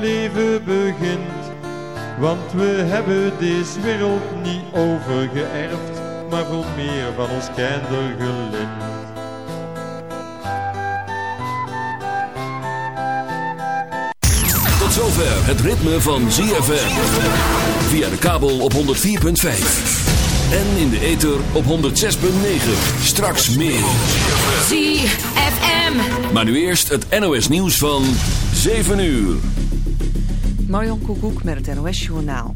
leven begint. Want we hebben deze wereld niet overgeërfd, maar veel meer van ons kinder geleerd. Tot zover het ritme van ZFM. Via de kabel op 104.5. En in de ether op 106.9. Straks meer. ZFM. Maar nu eerst het NOS nieuws van 7 uur. Marjan Koekoek met het NOS Journaal.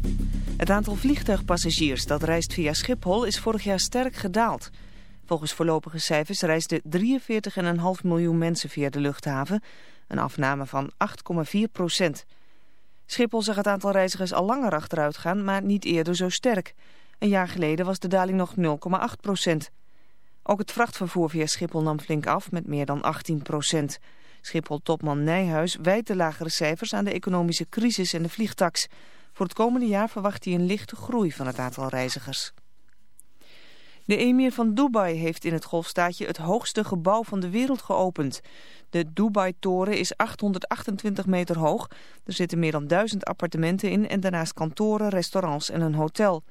Het aantal vliegtuigpassagiers dat reist via Schiphol is vorig jaar sterk gedaald. Volgens voorlopige cijfers reisden 43,5 miljoen mensen via de luchthaven... Een afname van 8,4 procent. Schiphol zag het aantal reizigers al langer achteruit gaan, maar niet eerder zo sterk. Een jaar geleden was de daling nog 0,8 procent. Ook het vrachtvervoer via Schiphol nam flink af met meer dan 18 procent. Schiphol-topman Nijhuis wijt de lagere cijfers aan de economische crisis en de vliegtax. Voor het komende jaar verwacht hij een lichte groei van het aantal reizigers. De emir van Dubai heeft in het golfstaatje het hoogste gebouw van de wereld geopend. De Dubai-toren is 828 meter hoog. Er zitten meer dan duizend appartementen in en daarnaast kantoren, restaurants en een hotel.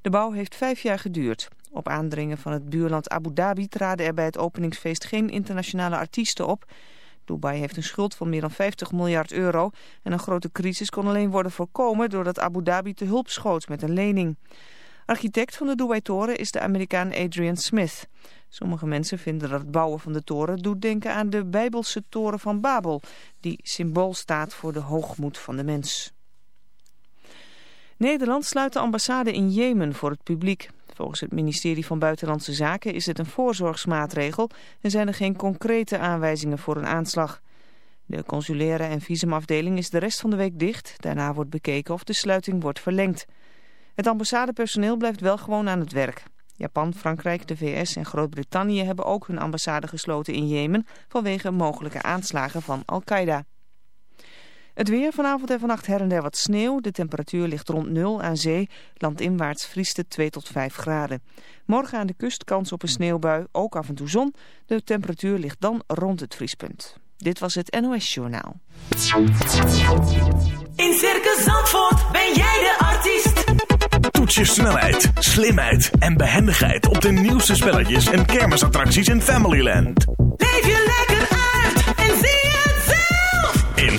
De bouw heeft vijf jaar geduurd. Op aandringen van het buurland Abu Dhabi traden er bij het openingsfeest geen internationale artiesten op. Dubai heeft een schuld van meer dan 50 miljard euro en een grote crisis kon alleen worden voorkomen doordat Abu Dhabi te hulp schoot met een lening. Architect van de Dubai-toren is de Amerikaan Adrian Smith. Sommige mensen vinden dat het bouwen van de toren doet denken aan de Bijbelse toren van Babel, die symbool staat voor de hoogmoed van de mens. Nederland sluit de ambassade in Jemen voor het publiek. Volgens het ministerie van Buitenlandse Zaken is het een voorzorgsmaatregel en zijn er geen concrete aanwijzingen voor een aanslag. De consulaire en visumafdeling is de rest van de week dicht. Daarna wordt bekeken of de sluiting wordt verlengd. Het ambassadepersoneel blijft wel gewoon aan het werk. Japan, Frankrijk, de VS en Groot-Brittannië hebben ook hun ambassade gesloten in Jemen vanwege mogelijke aanslagen van Al-Qaeda. Het weer vanavond en vannacht her en der wat sneeuw. De temperatuur ligt rond 0 aan zee. Landinwaarts vriest het 2 tot 5 graden. Morgen aan de kust kans op een sneeuwbui, ook af en toe zon. De temperatuur ligt dan rond het vriespunt. Dit was het NOS Journaal. In Circus Zandvoort ben jij de artiest. Toets je snelheid, slimheid en behendigheid op de nieuwste spelletjes en kermisattracties in Familyland. Leef je lekker uit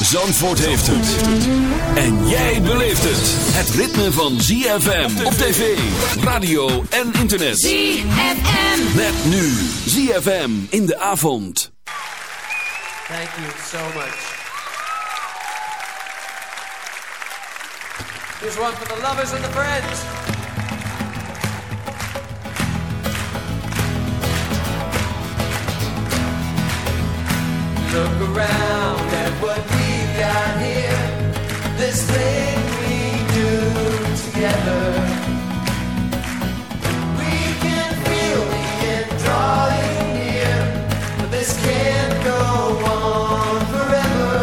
Zandvoort heeft het. En jij beleeft het. Het ritme van ZFM op tv, radio en internet. ZFM. Met nu ZFM in de avond. Thank you so much. Here's one for the lovers and the friends. Look around at what we've got here. This thing we do together. This can't go on forever.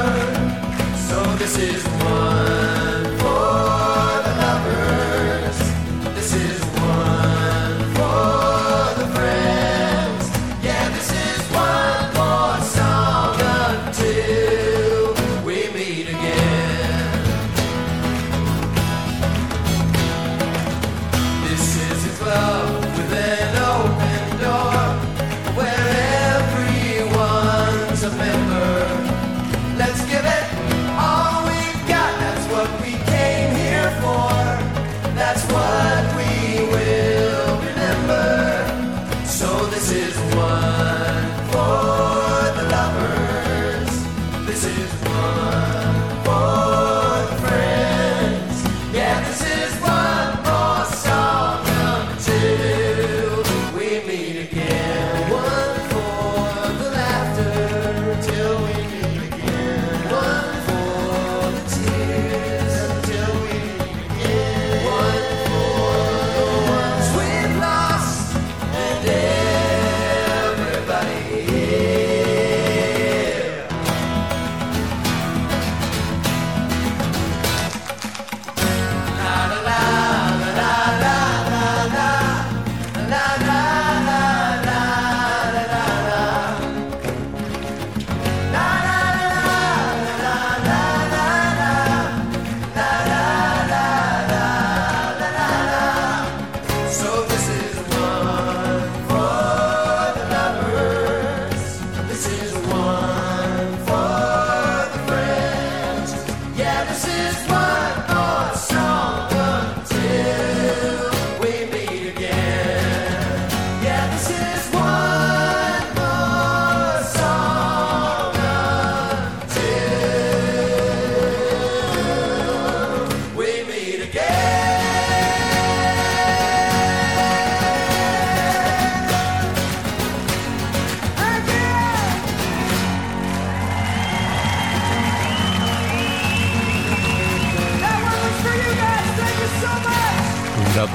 So this is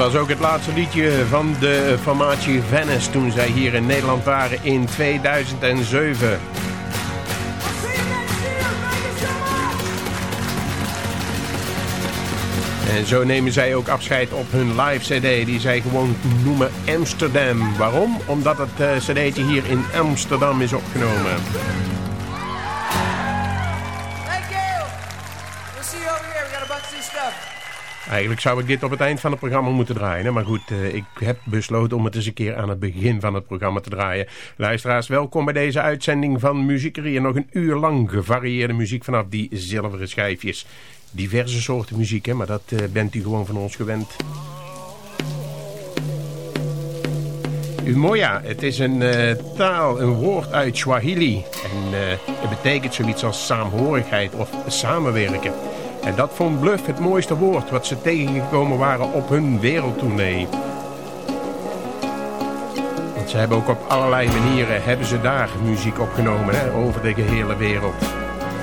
was ook het laatste liedje van de formatie Venice toen zij hier in Nederland waren in 2007. En zo nemen zij ook afscheid op hun live cd die zij gewoon noemen Amsterdam. Waarom? Omdat het uh, cd'tje hier in Amsterdam is opgenomen. Eigenlijk zou ik dit op het eind van het programma moeten draaien. Maar goed, uh, ik heb besloten om het eens een keer aan het begin van het programma te draaien. Luisteraars, welkom bij deze uitzending van Muziekerie. Nog een uur lang gevarieerde muziek vanaf die zilveren schijfjes diverse soorten muziek, hè, maar dat uh, bent u gewoon van ons gewend. Umoja, het is een uh, taal, een woord uit Swahili. En het betekent zoiets als saamhorigheid of samenwerken. En dat vond Bluff het mooiste woord wat ze tegengekomen waren op hun wereldtournee. Want ze hebben ook op allerlei manieren hebben ze daar muziek opgenomen hè, over de gehele wereld.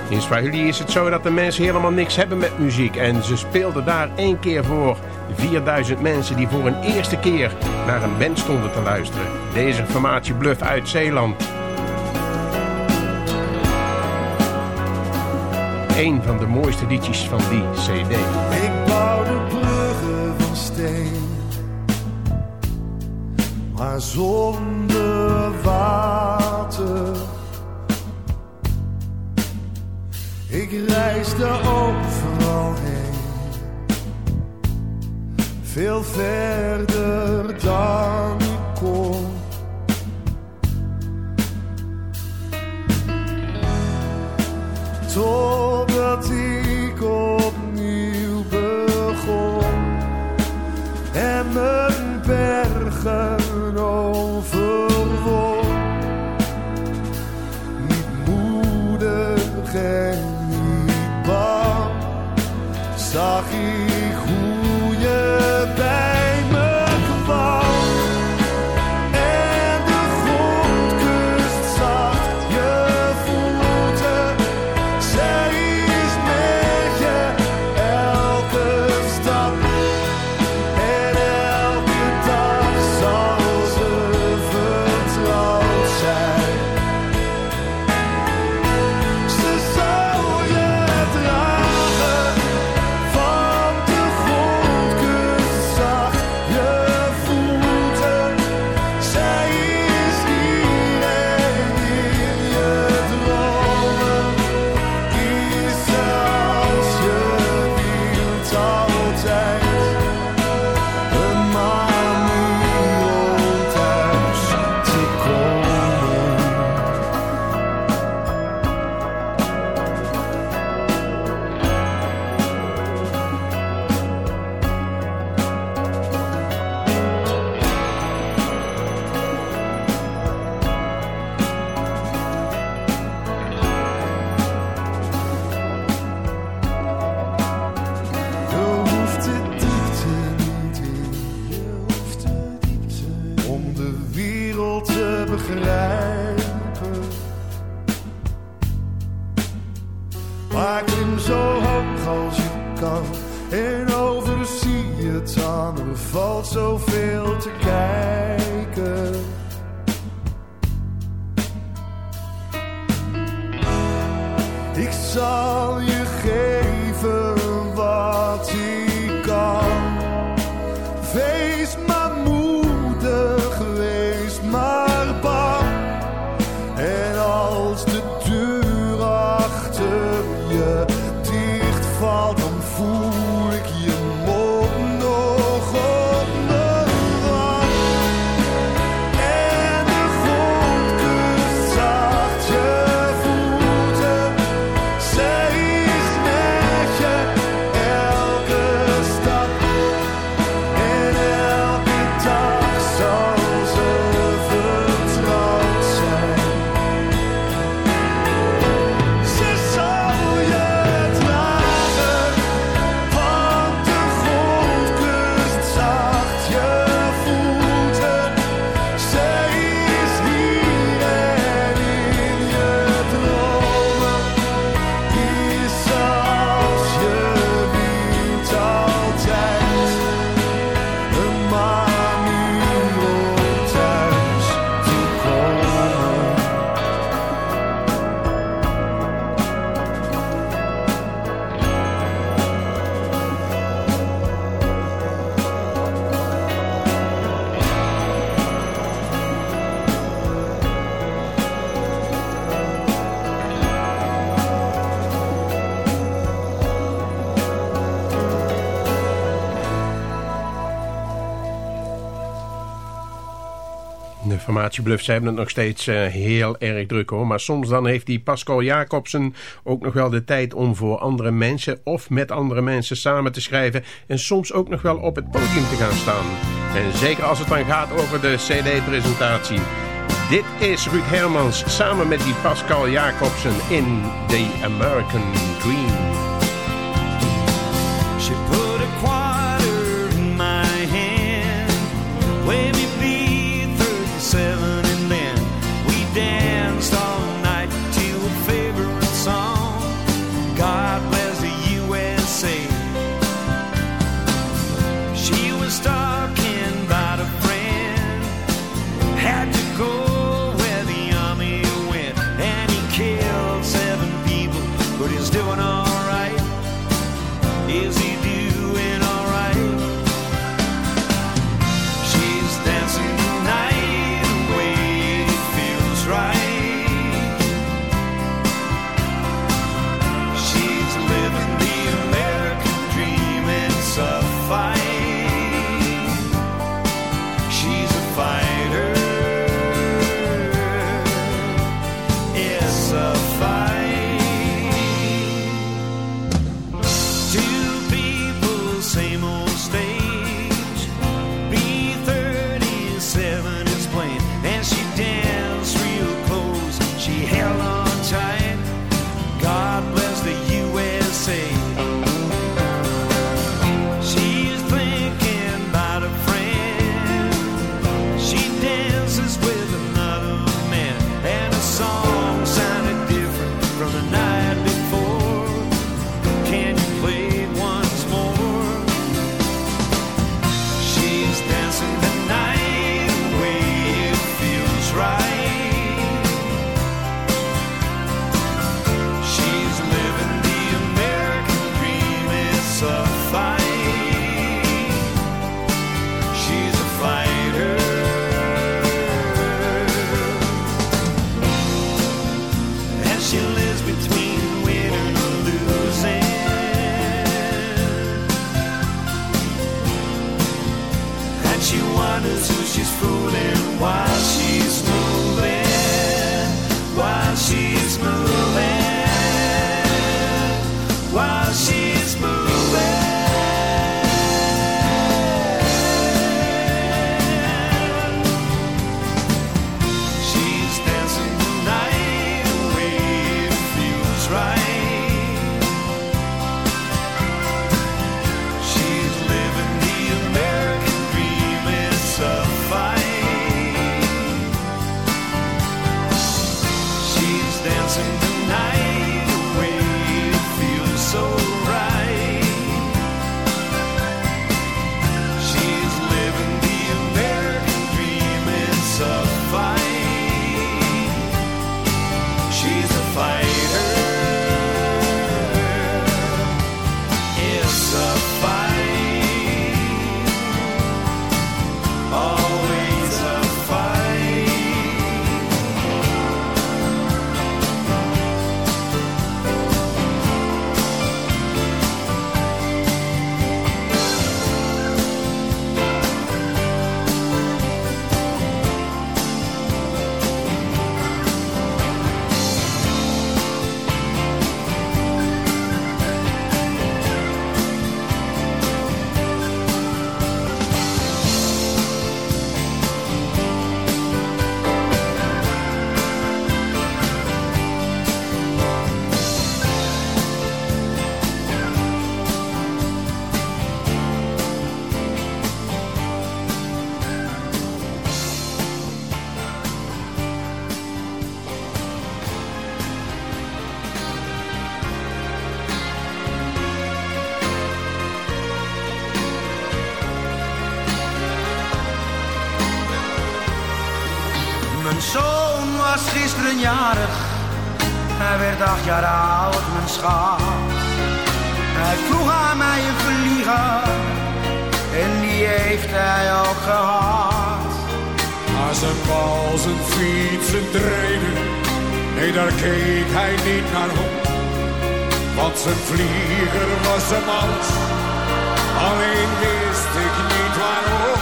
In Swahili is het zo dat de mensen helemaal niks hebben met muziek. En ze speelden daar één keer voor 4000 mensen die voor een eerste keer naar een band stonden te luisteren. Deze formatie Bluff uit Zeeland. Een van de mooiste liedjes van die cd. Ik bouwde bruggen van steen. Maar zonder water Ik reisde overal heen, veel verder dan ik kon. Totdat ik opnieuw begon en mijn bergen overwon. Niet moedig en zag ik Formatie Bluff, ze hebben het nog steeds uh, heel erg druk hoor. Maar soms dan heeft die Pascal Jacobsen ook nog wel de tijd om voor andere mensen of met andere mensen samen te schrijven. En soms ook nog wel op het podium te gaan staan. En zeker als het dan gaat over de cd-presentatie. Dit is Ruud Hermans samen met die Pascal Jacobsen in The American Dream. Jaar oud, mijn schat. Hij vroeg aan mij een vlieger, en die heeft hij ook gehad. Als een bal zijn fietsen draaide, nee daar keek hij niet naar om. Want zijn vlieger was hem alles, alleen wist ik niet waarom.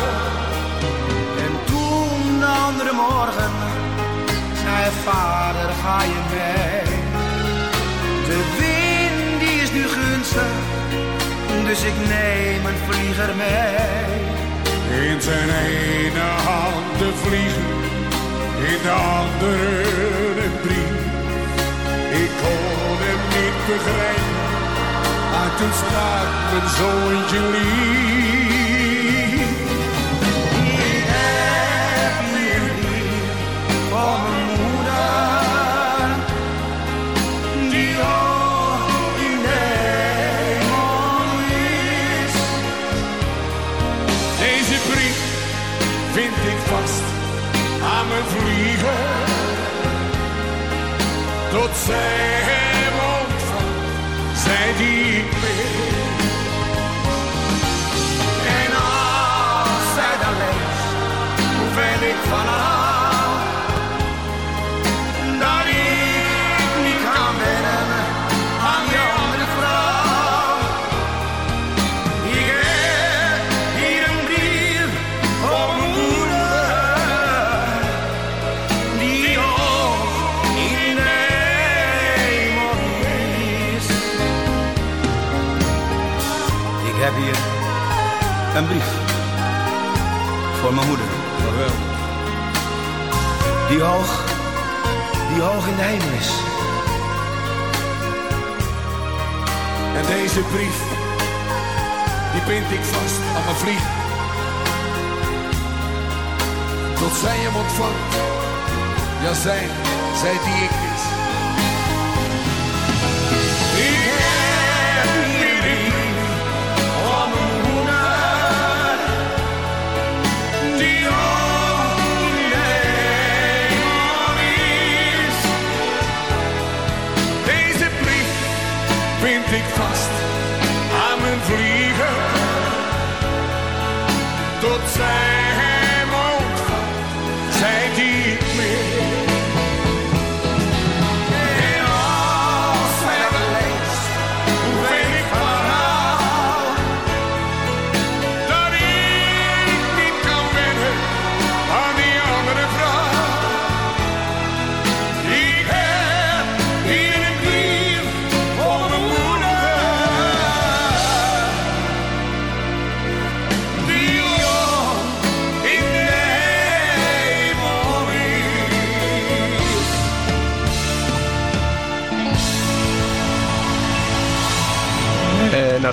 En toen de andere morgen zei vader ga je dus ik neem een vlieger mee. In zijn ene hand de vliegen, in de andere een brief. Ik kon hem niet begrijpen, maar toen sprak mijn zoontje lief. Ik heb hier Tot zij Die hoog, die hoog in de hemel is. En deze brief, die bind ik vast aan mijn vlieg. Tot zij hem ontvangt. Ja, zij, zij die ik ik vast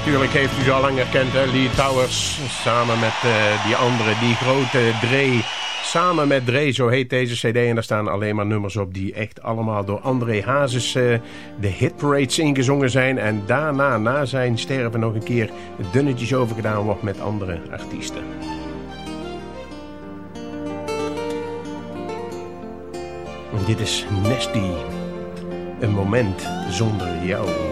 natuurlijk heeft u ze al lang herkend? Lee Towers. Samen met eh, die andere, die grote Dre. Samen met Dre, zo heet deze cd. En daar staan alleen maar nummers op die echt allemaal door André Hazes eh, de hitparades ingezongen zijn. En daarna, na zijn sterven, nog een keer dunnetjes overgedaan wordt met andere artiesten. En dit is Nesty. Een moment zonder jou.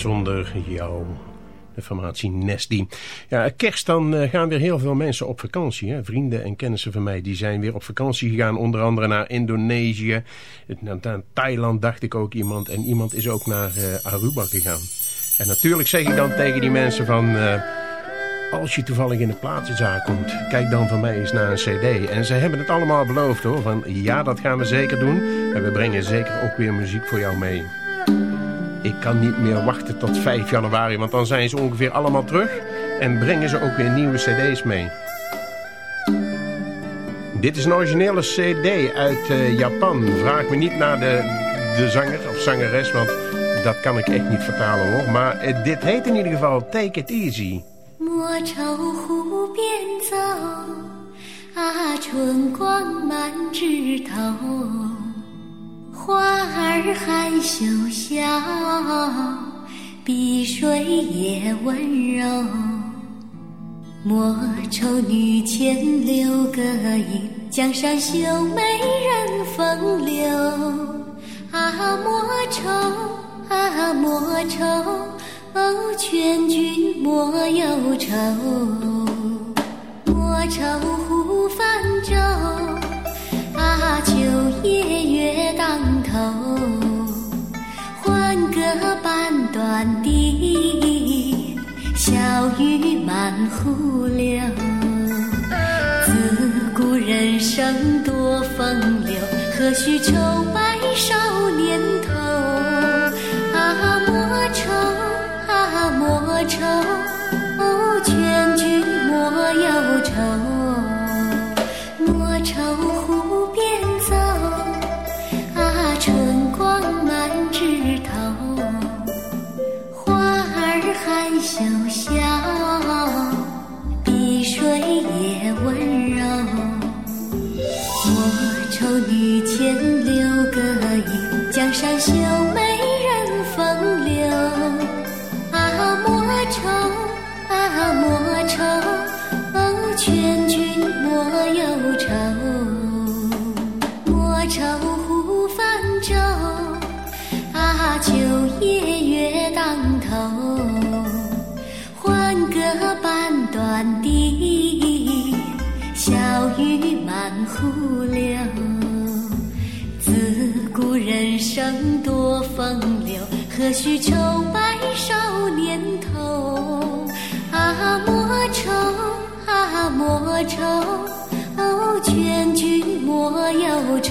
zonder jou. De formatie Nesty. Ja, kerst dan eh, gaan weer heel veel mensen op vakantie. Hè? Vrienden en kennissen van mij die zijn weer op vakantie gegaan. Onder andere naar Indonesië. Naar, Thailand dacht ik ook iemand. En iemand is ook naar eh, Aruba gegaan. En natuurlijk zeg ik dan tegen die mensen van... eh, als je toevallig in de platenzaak komt, kijk dan van mij eens naar een cd. En ze hebben het allemaal beloofd hoor. Van ja, dat gaan we zeker doen. En we brengen zeker ook weer muziek voor jou mee. Ik kan niet meer wachten tot 5 januari, want dan zijn ze ongeveer allemaal terug. En brengen ze ook weer nieuwe cd's mee. Dit is een originele cd uit eh, Japan. Vraag me niet naar de, de zanger of zangeres, want dat kan ik echt niet vertalen hoor. Maar eh, dit heet in ieder geval Take It Easy. 莫愁湖边走，啊，春光满枝头， 花儿含羞笑，碧水也温柔。莫愁女前留个影，江山秀美人风流。啊，莫愁，啊，莫愁，哦，劝君莫忧愁。莫愁小雨满湖流。自古人生多风流，何须愁白少年头？啊，莫愁，啊，莫愁，劝君莫忧愁。莫愁秋夜月当头。欢歌半段笛，小雨满湖流。自古人生多风流，何须愁白少年头？啊，莫愁，啊，莫愁，哦，劝君莫忧愁。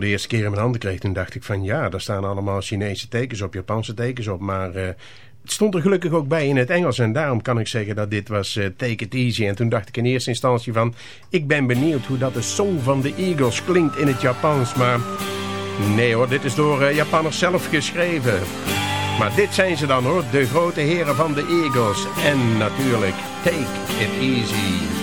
De eerste keer in mijn handen kreeg, toen dacht ik van ja, daar staan allemaal Chinese tekens op, Japanse tekens op, maar eh, het stond er gelukkig ook bij in het Engels en daarom kan ik zeggen dat dit was eh, Take It Easy. En toen dacht ik in eerste instantie van, ik ben benieuwd hoe dat de song van de Eagles klinkt in het Japans, maar nee hoor, dit is door eh, Japanners zelf geschreven. Maar dit zijn ze dan hoor, de grote heren van de Eagles. En natuurlijk, Take It Easy.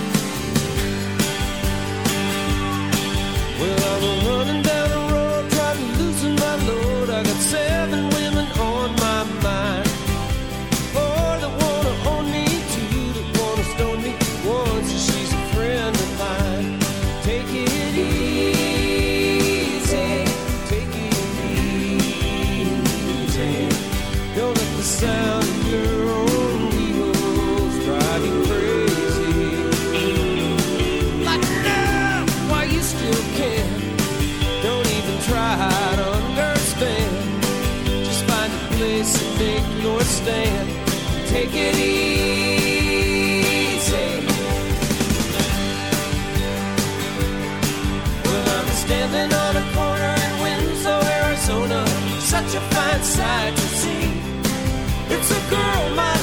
Such a fine sight to see. It's a girl, my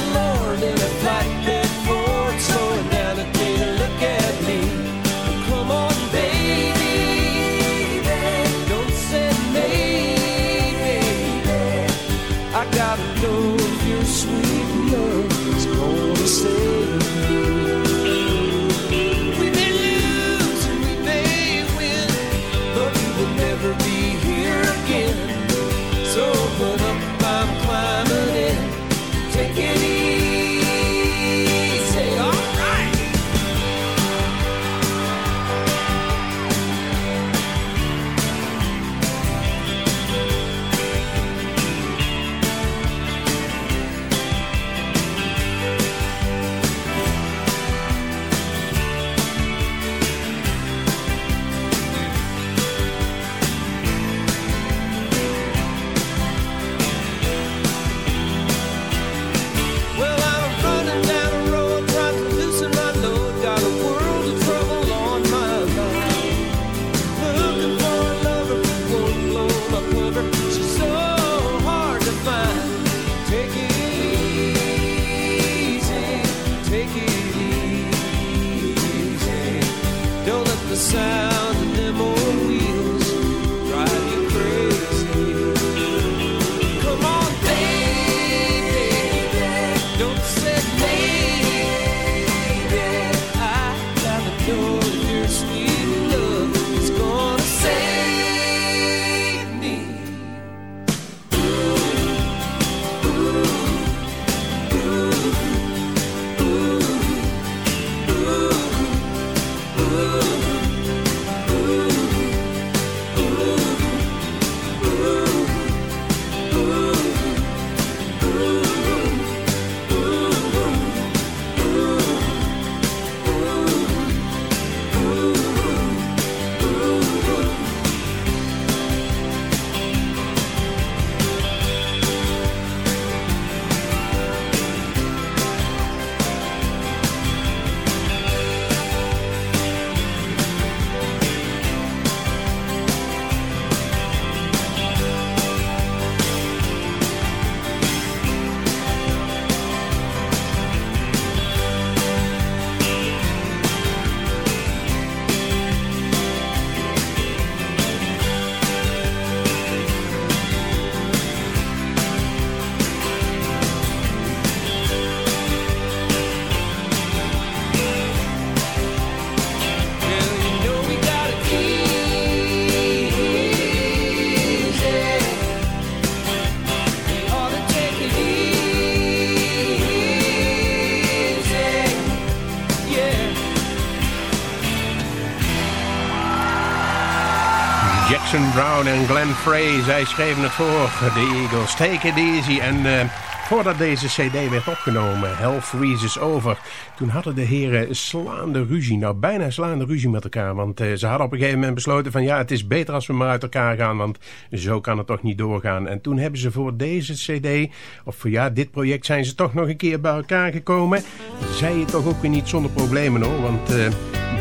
Frey, zij schreven het voor, de Eagles. Take it easy. En eh, voordat deze cd werd opgenomen, Hell Freezes Over... toen hadden de heren slaande ruzie, nou bijna slaande ruzie met elkaar. Want eh, ze hadden op een gegeven moment besloten van... ja, het is beter als we maar uit elkaar gaan, want zo kan het toch niet doorgaan. En toen hebben ze voor deze cd, of voor ja, dit project... zijn ze toch nog een keer bij elkaar gekomen. Zij het toch ook weer niet zonder problemen hoor, want... eh,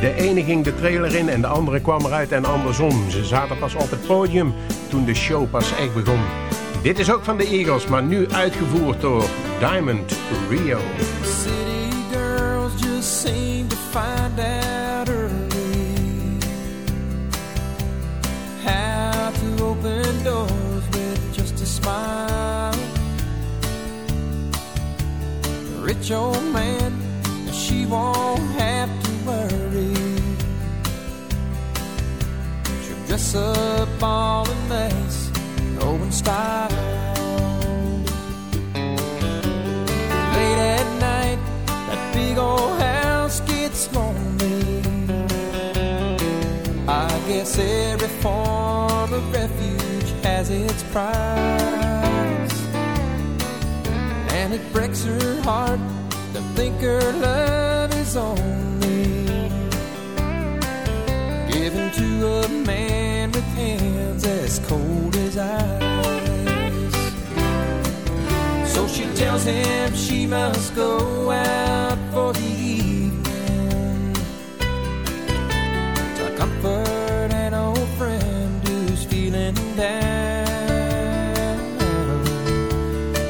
de ene ging de trailer in en de andere kwam eruit en andersom. Ze zaten pas op het podium toen de show pas echt begon. Dit is ook van de Eagles, maar nu uitgevoerd door Diamond Rio. City girls just seem to find out to open doors with just a smile. Rich old man, she won't dress up all in lace, go in style. Late at night, that big old house gets lonely. I guess every form of refuge has its price. And it breaks her heart to think her love is only given to a man hands as cold as ice. So she tells him she must go out for the evening to comfort an old friend who's feeling down.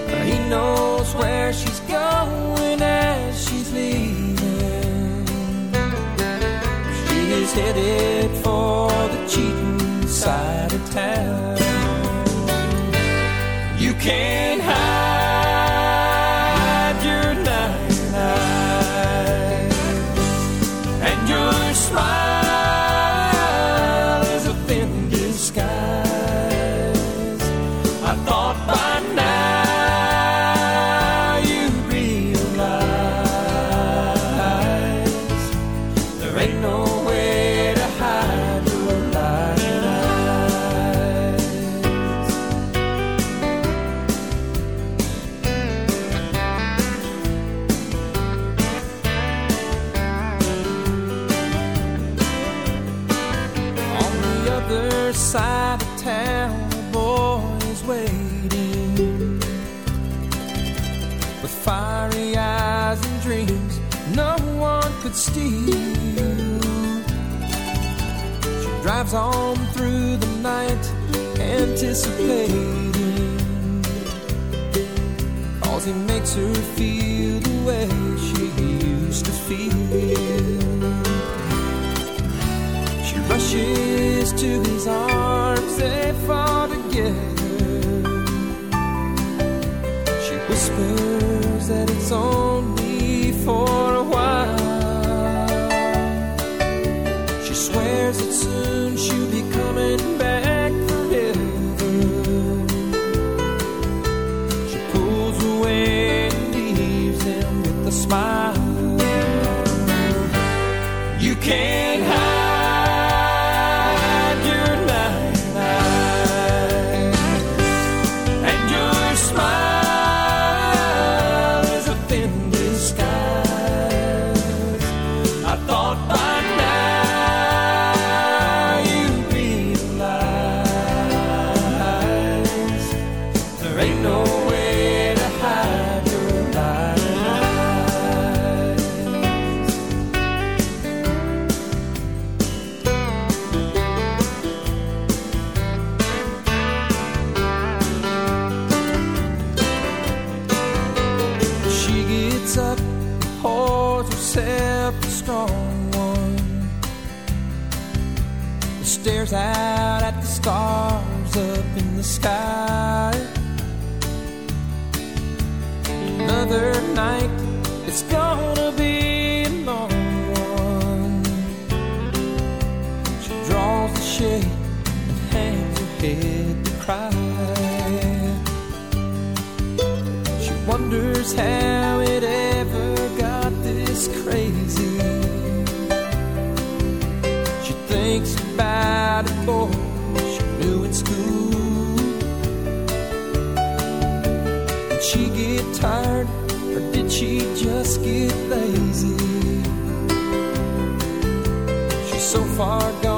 But He knows where she's going as she's leaving. She is headed for the cheating side of town. You can't hide drives on through the night, anticipating. Cause he makes her feel Or did she just get lazy? She's so far gone.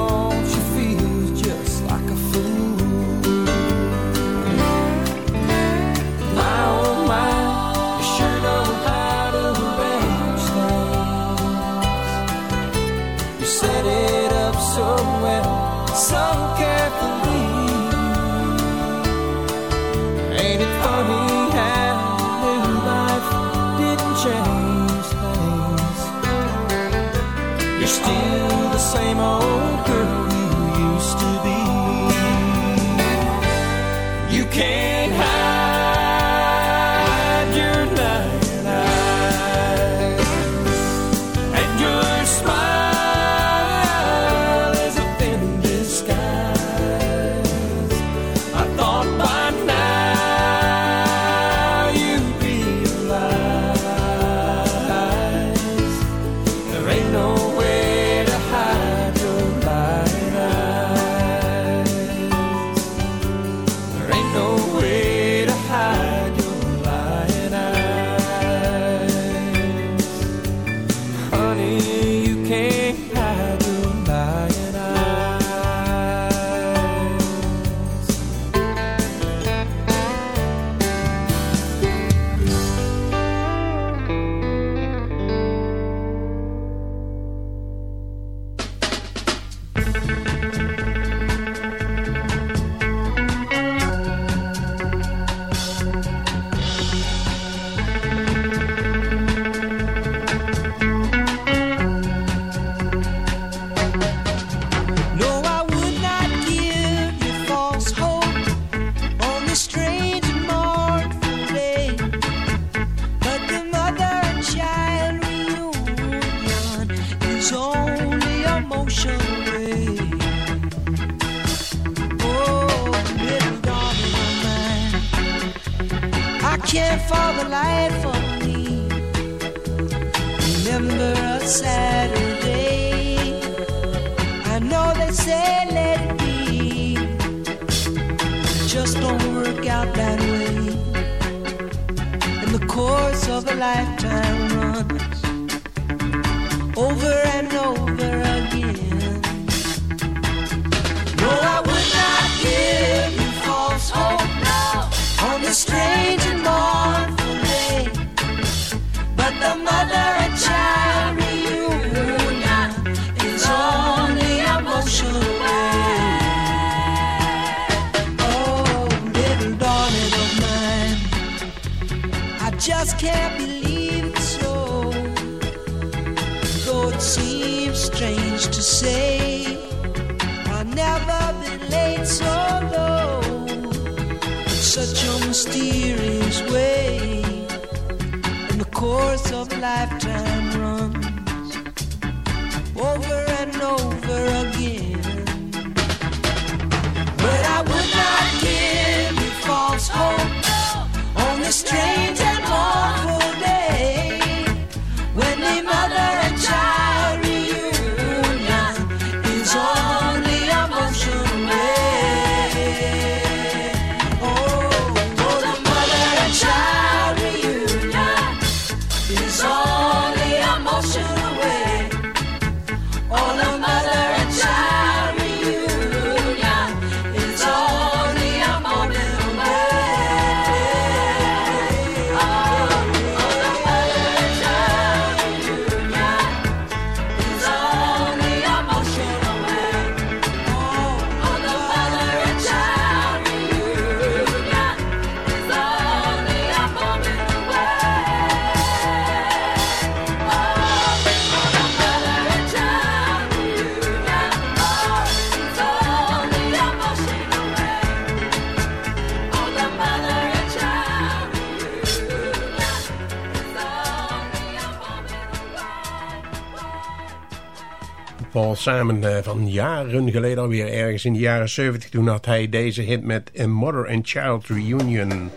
samen eh, van jaren geleden alweer ergens in de jaren 70. Toen had hij deze hit met A Mother and Child Reunion.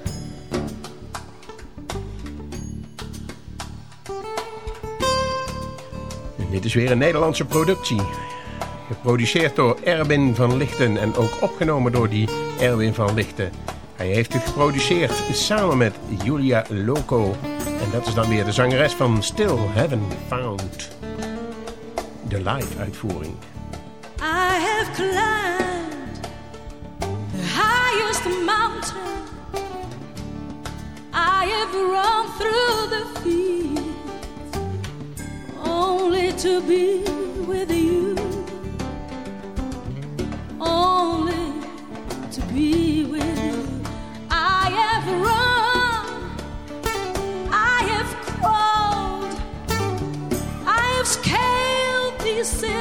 Dit is weer een Nederlandse productie. Geproduceerd door Erwin van Lichten en ook opgenomen door die Erwin van Lichten. Hij heeft het geproduceerd samen met Julia Loco. En dat is dan weer de zangeres van Still Haven't Found. De live uitvoering. I have climbed the highest mountain. I have run through the fields only to be with you. Only to be with you. I have run. you said.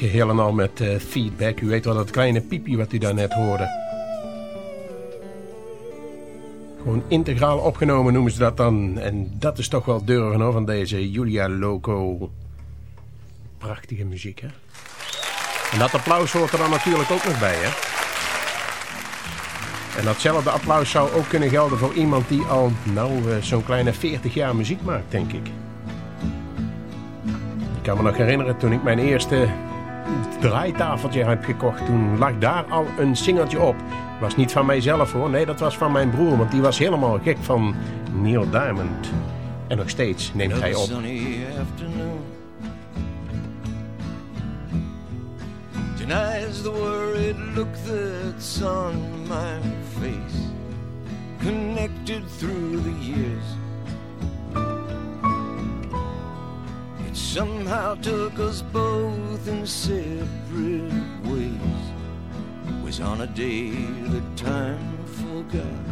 Geheel en al met eh, feedback. U weet wel dat kleine piepje wat u daarnet hoorde. Gewoon integraal opgenomen noemen ze dat dan. En dat is toch wel durven hoor, van deze Julia Loco. Prachtige muziek hè. En dat applaus hoort er dan natuurlijk ook nog bij hè. En datzelfde applaus zou ook kunnen gelden voor iemand die al nou eh, zo'n kleine 40 jaar muziek maakt denk ik. Ik kan me nog herinneren toen ik mijn eerste draaitafeltje heb gekocht. Toen lag daar al een singeltje op. Was niet van mijzelf hoor. Nee, dat was van mijn broer. Want die was helemaal gek van Neil Diamond. En nog steeds neemt hij op. Denies the worried look that's on my face, connected through the years. Somehow took us both in separate ways. Was on a day that time forgot.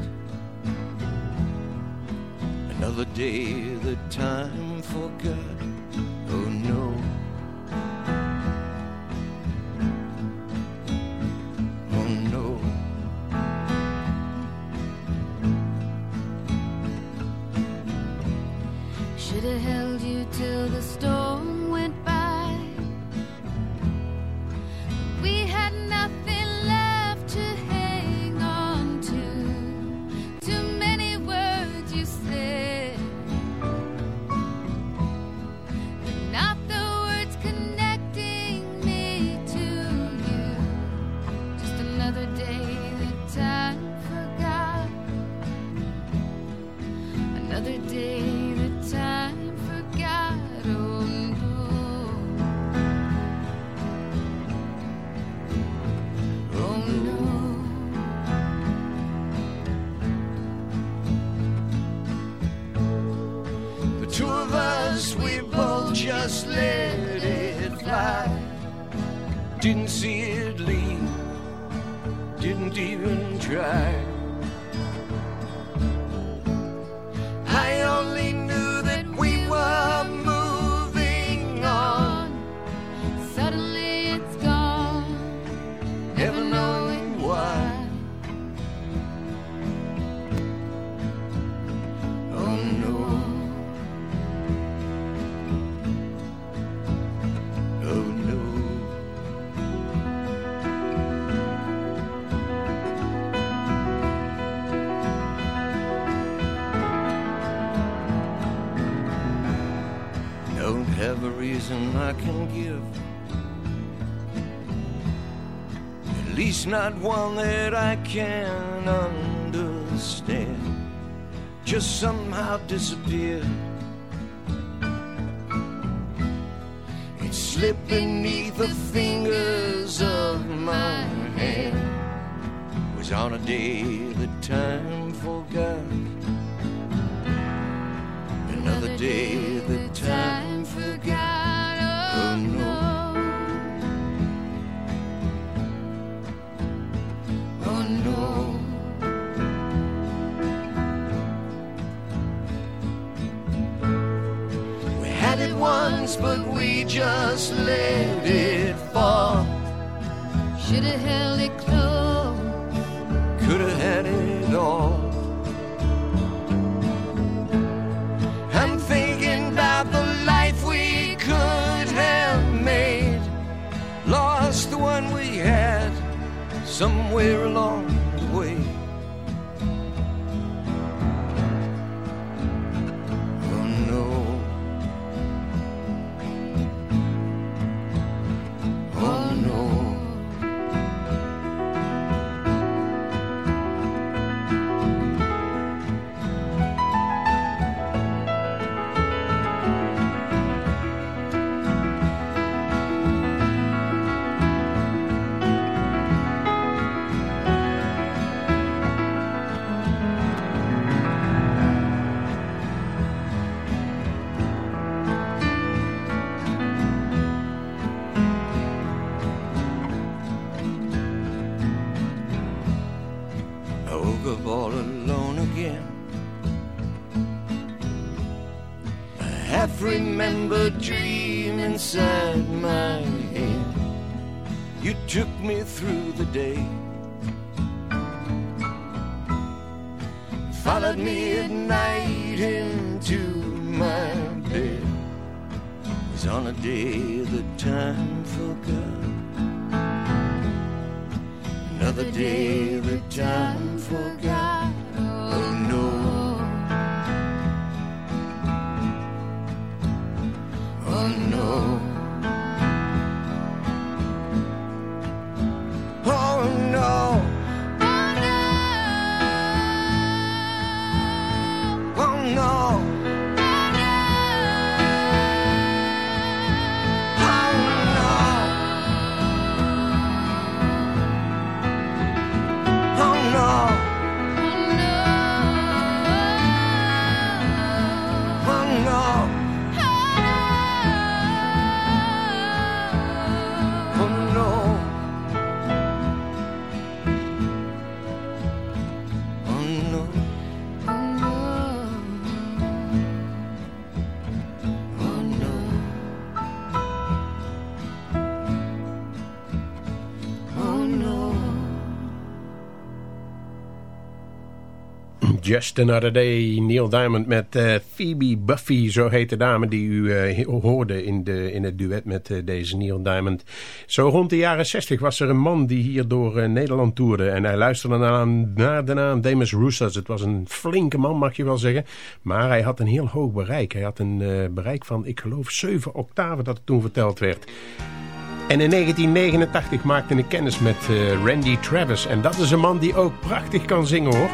Another day that time forgot. Oh no. I can give. At least not one that I can understand. Just somehow disappeared. It slipped beneath the fingers of my hand. Was on a day it but we just let it fall. Should have held Just Another Day. Neil Diamond met eh, Phoebe Buffy, zo heet de dame die u eh, hoorde in, de, in het duet met eh, deze Neil Diamond. Zo rond de jaren 60 was er een man die hier door Nederland toerde. En hij luisterde naar, naar de naam Demis Roussos. Het was een flinke man, mag je wel zeggen. Maar hij had een heel hoog bereik. Hij had een bereik van, ik geloof, 7 octaven dat het toen verteld werd. En in 1989 maakte ik kennis met Randy Travis. En dat is een man die ook prachtig kan zingen hoor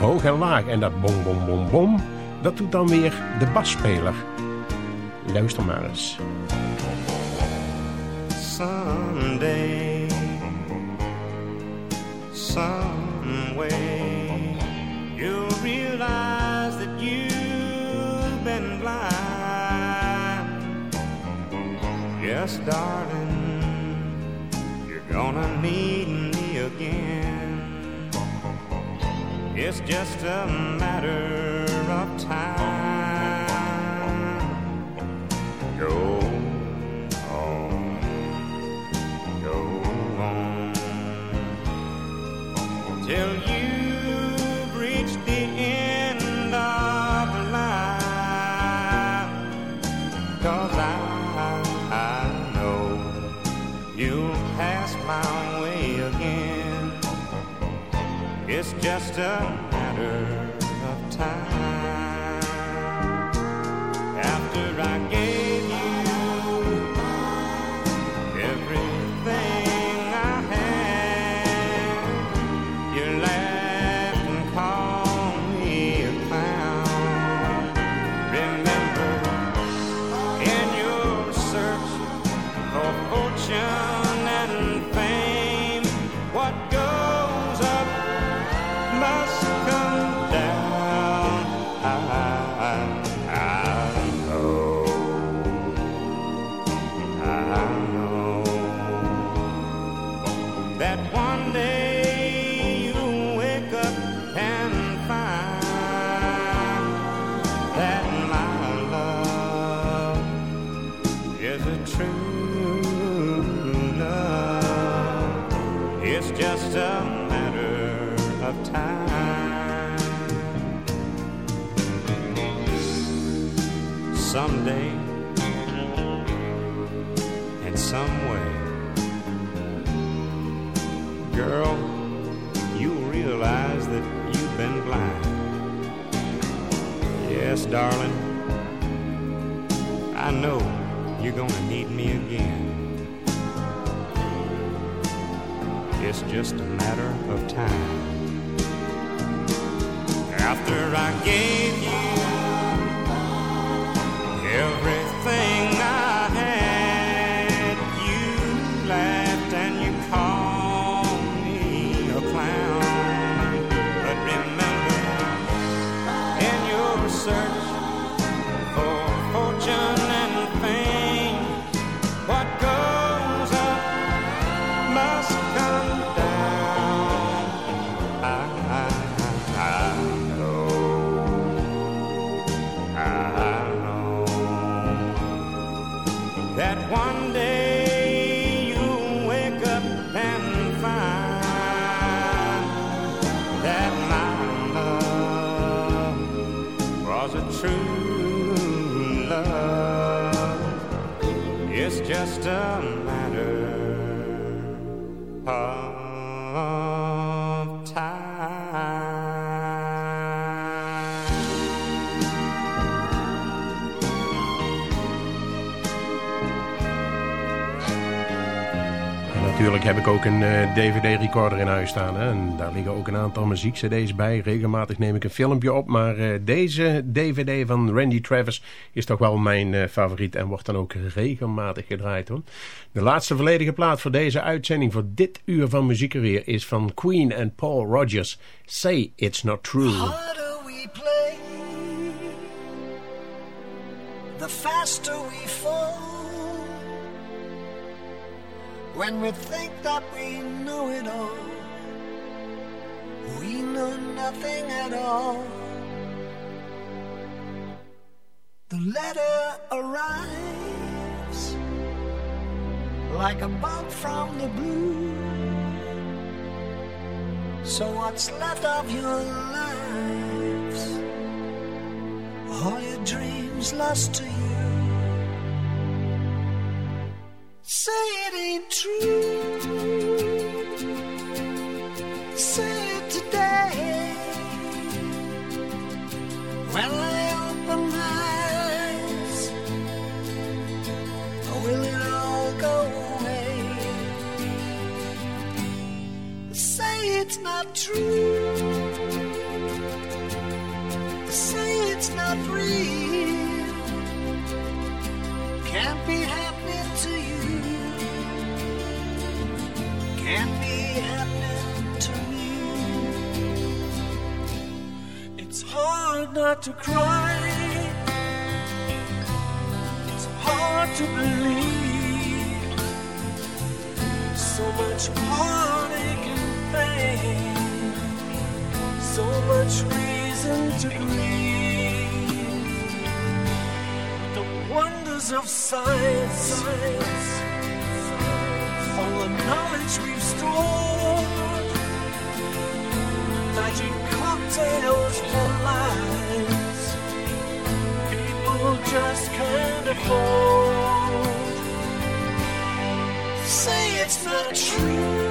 hoog en laag. En dat bom, bom, bom, bom, dat doet dan weer de basspeler. Luister maar eens. Someday, realize that you've been blind. Yes, darling, you're gonna need me again. It's just a matter of time. Go It's Yes, darling, I know you're gonna need me again. It's just a matter of time. After I gave you heb ik ook een eh, DVD-recorder in huis staan. Hè? En daar liggen ook een aantal muziekcd's bij. Regelmatig neem ik een filmpje op. Maar eh, deze DVD van Randy Travis is toch wel mijn eh, favoriet. En wordt dan ook regelmatig gedraaid. hoor. De laatste volledige plaat voor deze uitzending. Voor dit uur van muziek er weer. Is van Queen en Paul Rogers. Say It's Not True. we play, the faster we fall. When we think that we know it all, we know nothing at all. The letter arrives like a bolt from the blue. So what's left of your life all your dreams lost to you. To cry. It's hard to believe. So much heartache and pain. So much reason to grieve. The wonders of science. all the knowledge we've stored. Just can't afford. Say it's not true.